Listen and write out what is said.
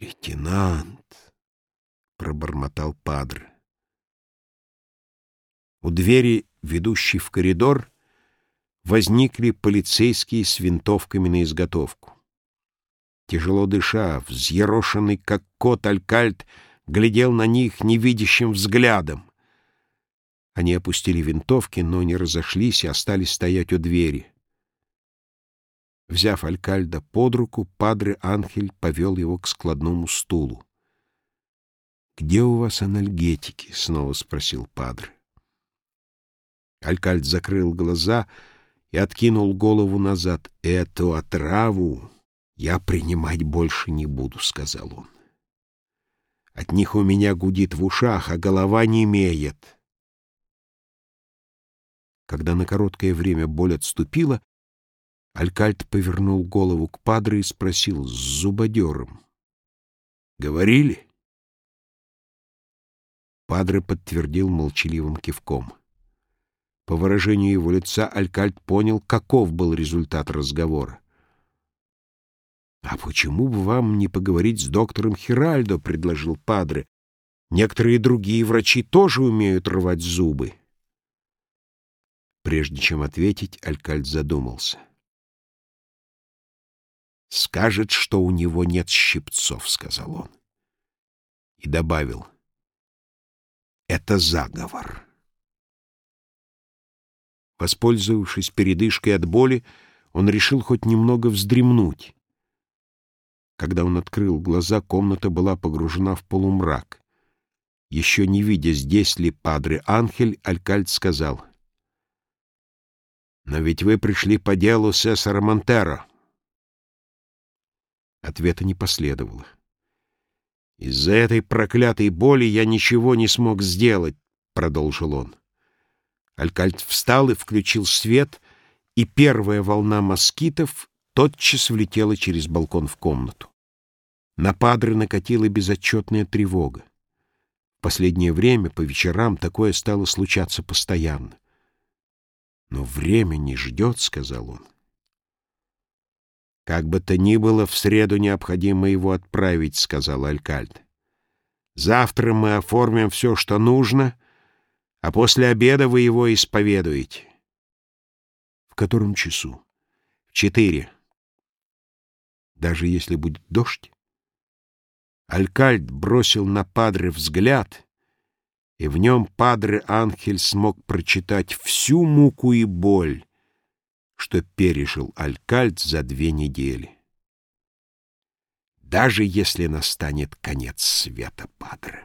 «Лейтенант!» — пробормотал Падре. У двери, ведущей в коридор, возникли полицейские с винтовками на изготовку. Тяжело дыша, взъерошенный, как кот, Алькальт глядел на них невидящим взглядом. Они опустили винтовки, но не разошлись и остались стоять у двери. Взяв Алькальда под руку, Падре Анхель повел его к складному стулу. «Где у вас анальгетики?» — снова спросил Падре. Алькальд закрыл глаза и откинул голову назад. «Эту отраву я принимать больше не буду», — сказал он. «От них у меня гудит в ушах, а голова не имеет». Когда на короткое время боль отступила, Алькальт повернул голову к Падре и спросил с зубодером. «Говорили?» Падре подтвердил молчаливым кивком. По выражению его лица Алькальт понял, каков был результат разговора. «А почему бы вам не поговорить с доктором Хиральдо?» — предложил Падре. «Некоторые другие врачи тоже умеют рвать зубы». Прежде чем ответить, Алькальт задумался скажет, что у него нет щипцов, — сказал он. И добавил, — это заговор. Воспользовавшись передышкой от боли, он решил хоть немного вздремнуть. Когда он открыл глаза, комната была погружена в полумрак. Еще не видя, здесь ли Падре Анхель, Алькальд сказал, — «Но ведь вы пришли по делу Сесара Монтеро». Ответа не последовало. «Из-за этой проклятой боли я ничего не смог сделать», — продолжил он. Алькальт встал и включил свет, и первая волна москитов тотчас влетела через балкон в комнату. На Падре накатила безотчетная тревога. В последнее время по вечерам такое стало случаться постоянно. «Но время не ждет», — сказал он. «Как бы то ни было, в среду необходимо его отправить», — сказал Алькальд. «Завтра мы оформим все, что нужно, а после обеда вы его исповедуете». «В котором часу?» «В четыре». «Даже если будет дождь?» Алькальд бросил на Падре взгляд, и в нем Падре Анхель смог прочитать всю муку и боль, что пережил Алькальд за две недели. Даже если настанет конец света, Падре.